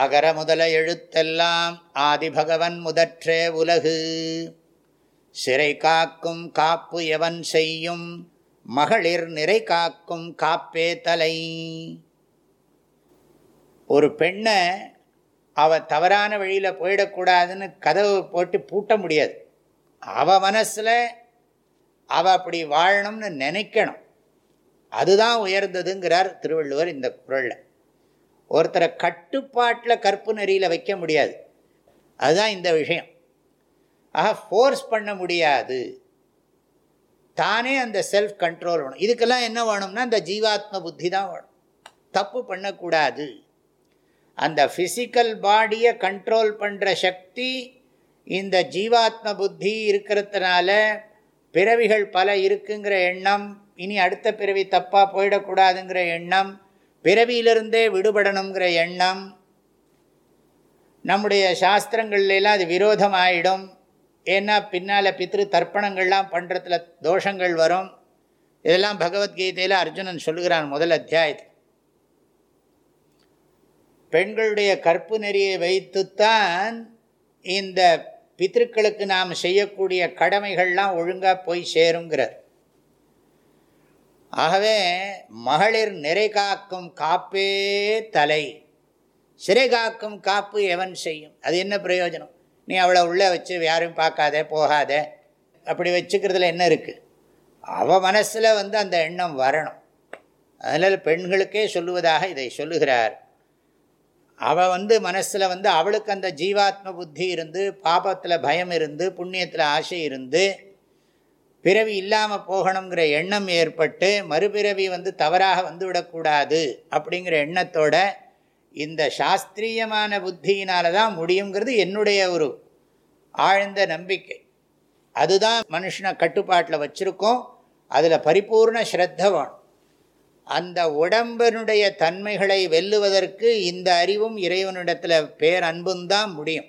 அகர முதல எழுத்தெல்லாம் ஆதிபகவன் முதற்றே உலகு. சிறை காக்கும் காப்பு எவன் செய்யும்? மகளிர் நிறை காக்கும் காப்பே தலை. ஒரு பெண்ணை அவ தவறான வழியில் போயிடக்கூடாதுன்னு கதவு போட்டு பூட்ட முடியாது. அவ மனசில் அவள் அப்படி வாழணும்னு நினைக்கணும். அதுதான் உயர்ந்ததுங்கிறார் திருவள்ளுவர் இந்த குரலில். ஒருத்தரை கட்டுப்பாட்டில் கற்பு நெறியில் வைக்க முடியாது. அதுதான் இந்த விஷயம். ஆக ஃபோர்ஸ் பண்ண முடியாது. தானே அந்த செல்ஃப் கண்ட்ரோல் வேணும். இதுக்கெல்லாம் என்ன வேணும்னா அந்த ஜீவாத்ம புத்தி தான் வேணும். தப்பு பண்ணக்கூடாது. அந்த ஃபிசிக்கல் பாடியை கண்ட்ரோல் பண்ணுற சக்தி இந்த ஜீவாத்ம புத்தி இருக்கிறதுனால பிறவிகள் பல இருக்குங்கிற எண்ணம் இனி அடுத்த பிறவி தப்பாக போயிடக்கூடாதுங்கிற எண்ணம் பிறவியிலிருந்தே விடுபடணுங்கிற எண்ணம் நம்முடைய சாஸ்திரங்கள்லாம் அது விரோதம் ஆகிடும் ஏன்னா பின்னால் பித்ரு தர்ப்பணங்கள்லாம் பண்ணுறதுல தோஷங்கள் வரும். இதெல்லாம் பகவத்கீதையில் அர்ஜுனன் சொல்லுகிறான் முதல் அத்தியாயத்தில். பெண்களுடைய கற்பு நெறியை வைத்துத்தான் இந்த பித்திருக்களுக்கு நாம் செய்யக்கூடிய கடமைகள்லாம் ஒழுங்காக போய் சேருங்கிறார். ஆகவே மகளிர் நிறை காக்கும் காப்பே தலை. சிறை காக்கும் காப்பு எவன் செய்யும்? அது என்ன பிரயோஜனம்? நீ அவளை உள்ளே வச்சு யாரும் பார்க்காத போகாத. அப்படி வச்சுக்கிறதுல என்ன இருக்குது அவள் மனசில் வந்து அந்த எண்ணம் வரணும். அதனால் பெண்களுக்கே சொல்லுவதாக இதை சொல்லுகிறார். அவள் வந்து மனசில் வந்து அவளுக்கு அந்த ஜீவாத்ம புத்தி இருந்து பாபத்தில் பயம் இருந்து புண்ணியத்தில் ஆசை இருந்து பிறவி இல்லாமல் போகணுங்கிற எண்ணம் ஏற்பட்டு மறுபிறவி வந்து தவறாக வந்துவிடக்கூடாது அப்படிங்கிற எண்ணத்தோட இந்த சாஸ்திரியமான புத்தியினால தான் முடியுங்கிறது என்னுடைய ஒரு ஆழ்ந்த நம்பிக்கை. அதுதான் மனுஷனை கட்டுப்பாட்டில் வச்சுருக்கோம். அதில் பரிபூர்ண ஸ்ரத்த வேணும். அந்த உடம்பனுடைய தன்மைகளை வெல்லுவதற்கு இந்த அறிவும் இறைவனிடத்தில் பேர் அன்பும் தான் முடியும்.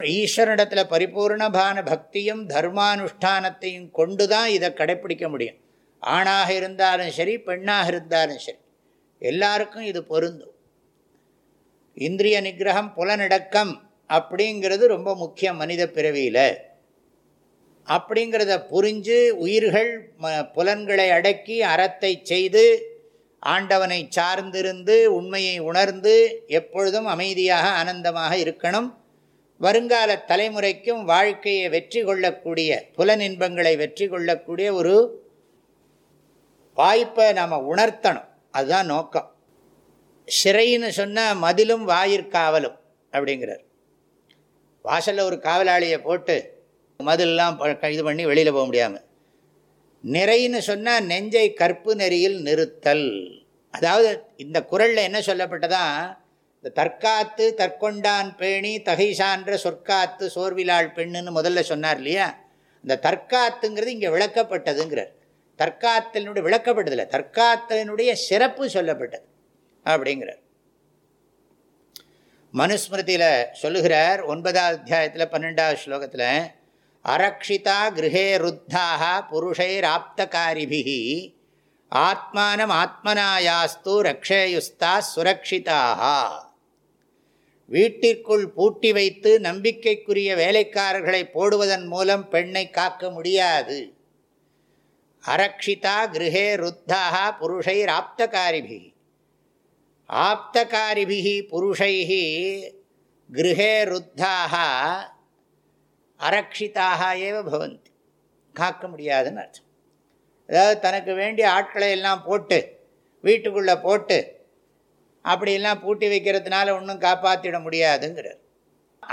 ஈஸ்வரனிடத்தில் பரிபூர்ணபான பக்தியும் தர்மானுஷ்டானத்தையும் கொண்டு தான் இதை கடைப்பிடிக்க முடியும். ஆணாக இருந்தாலும் சரி பெண்ணாக இருந்தாலும் சரி. எல்லாருக்கும் இது பொருந்தும். இந்திரிய நிகிரகம் புலனடக்கம் அப்படிங்கிறது ரொம்ப முக்கியம் மனித பிறவியில். அப்படிங்கிறத புரிஞ்சு உயிர்கள் புலன்களை அடக்கி அறத்தை செய்து ஆண்டவனை சார்ந்திருந்து உண்மையை உணர்ந்து எப்பொழுதும் அமைதியாக ஆனந்தமாக இருக்கணும். வருங்கால தலைமுறைக்கும் வாழ்க்கையை வெற்றி கொள்ளக்கூடிய புலன் இன்பங்களை வெற்றி கொள்ளக்கூடிய ஒரு வாய்ப்பை நாம் உணர்த்தணும். அதுதான் நோக்கம். சிறைன்னு சொன்னால் மதிலும் வாயிற்காவலும் அப்படிங்கிறார். வாசலில் ஒரு காவலாளியை போட்டு மதிலெலாம் இது பண்ணி வெளியில் போக முடியாமல் நிறைன்னு சொன்னால் நெஞ்சை கற்பு நெறியில் நிறுத்தல். அதாவது இந்த குரலில் என்ன சொல்லப்பட்டதான் இந்த தற்காத்து தற்கொண்டான் பேணி தகை சான்ற சொற்காத்து சோர்விலாள் பெண்ணுன்னு முதல்ல சொன்னார் இல்லையா? இந்த தற்காத்துங்கிறது இங்கே விளக்கப்பட்டதுங்கிறார். தற்காத்தலினுடைய விளக்கப்பட்டதில்லை. தற்காத்தலினுடைய சிறப்பு சொல்லப்பட்டது அப்படிங்கிறார். மனுஸ்மிருதியில் சொல்லுகிறார் ஒன்பதாவது அத்தியாயத்தில் பன்னெண்டாவது ஸ்லோகத்தில் அரக்ஷிதா கிரகே ருத்தாக புருஷைராப்தகாரிபிகி ஆத்மானம் ஆத்மனாயாஸ்து ரக்ஷேயுஸ்தா சுரக்ஷிதாக வீட்டிற்குள் பூட்டி வைத்து நம்பிக்கைக்குரிய வேலைக்காரர்களை போடுவதன் மூலம் பெண்ணை காக்க முடியாது. அரக்ஷிதா கிரகே ருத்தாக புருஷை ஆப்தகாரிபி ஆப்தகாரிபி புருஷை கிரகே ருத்தாக அரக்ஷிதாக ஏவ பவந்தி. காக்க முடியாதுன்னு அர்த்தம். அதாவது தனக்கு வேண்டிய ஆட்களை எல்லாம் போட்டு வீட்டுக்குள்ளே போட்டு அப்படிலாம் பூட்டி வைக்கிறதுனால ஒன்றும் காப்பாற்றிட முடியாதுங்கிறார்.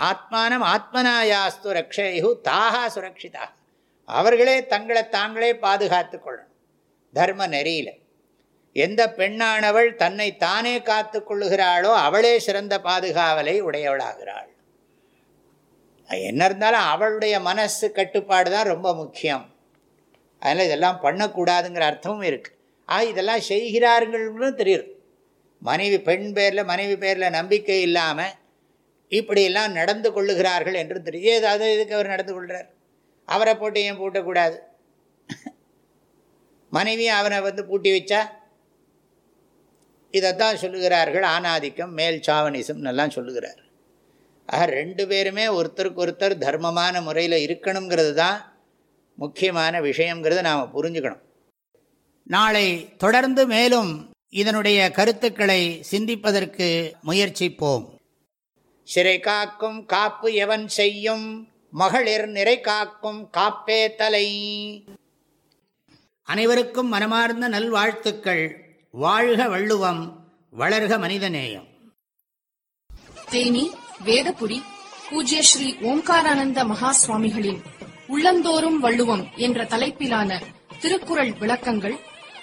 ஆத்மானம் ஆத்மனாயாஸ்து ரக்ஷயு தாகா சுரக்ஷிதாக அவர்களே தங்களை தாங்களே பாதுகாத்து கொள்ளணும். தர்ம நெறியில். எந்த பெண்ணானவள் தன்னை தானே காத்து கொள்ளுகிறாளோ அவளே சிறந்த பாதுகாவலை உடையவளாகிறாள். என்ன இருந்தாலும் அவளுடைய மனசு கட்டுப்பாடு தான் ரொம்ப முக்கியம். அதனால் இதெல்லாம் பண்ணக்கூடாதுங்கிற அர்த்தமும் இருக்குது ஆ இதெல்லாம் செய்கிறார்கள்னு தெரியுது. மனைவி பெண் பேரில் மனைவி பேரில் நம்பிக்கை இல்லாமல் இப்படியெல்லாம் நடந்து கொள்ளுகிறார்கள் என்று தெரியும் ஏதாவது இதுக்கு அவர் நடந்து கொள்கிறார் அவரை போட்டு ஏன் பூட்டக்கூடாது? மனைவியும் அவனை வந்து பூட்டி வச்சா? இதைத்தான் சொல்லுகிறார்கள். ஆணாதிக்கம் மேல் சாவனிசம் எல்லாம் சொல்லுகிறார். ஆக ரெண்டு பேருமே ஒருத்தருக்கு ஒருத்தர் தர்மமான முறையில் இருக்கணுங்கிறது தான் முக்கியமான விஷயங்கிறத நாம் புரிஞ்சுக்கணும். நாளை தொடர்ந்து மேலும் இதனுடைய கருத்துக்களை சிந்திப்பதற்கு முயற்சிப்போம். சிறை காக்கும் காப்பு எவன் செய்யும்? மகளிர் நிறை காக்கும் காப்பே தலை. அனைவருக்கும் மனமார்ந்த நல்வாழ்த்துக்கள். வாழ்க வள்ளுவம் வளர்க மனிதநேயம். தேனி வேதபுரி பூஜ்ய ஸ்ரீ ஓம்காரானந்த மகா சுவாமிகளின் உள்ளந்தோறும் வள்ளுவம் என்ற தலைப்பிலான திருக்குறள் விளக்கங்கள்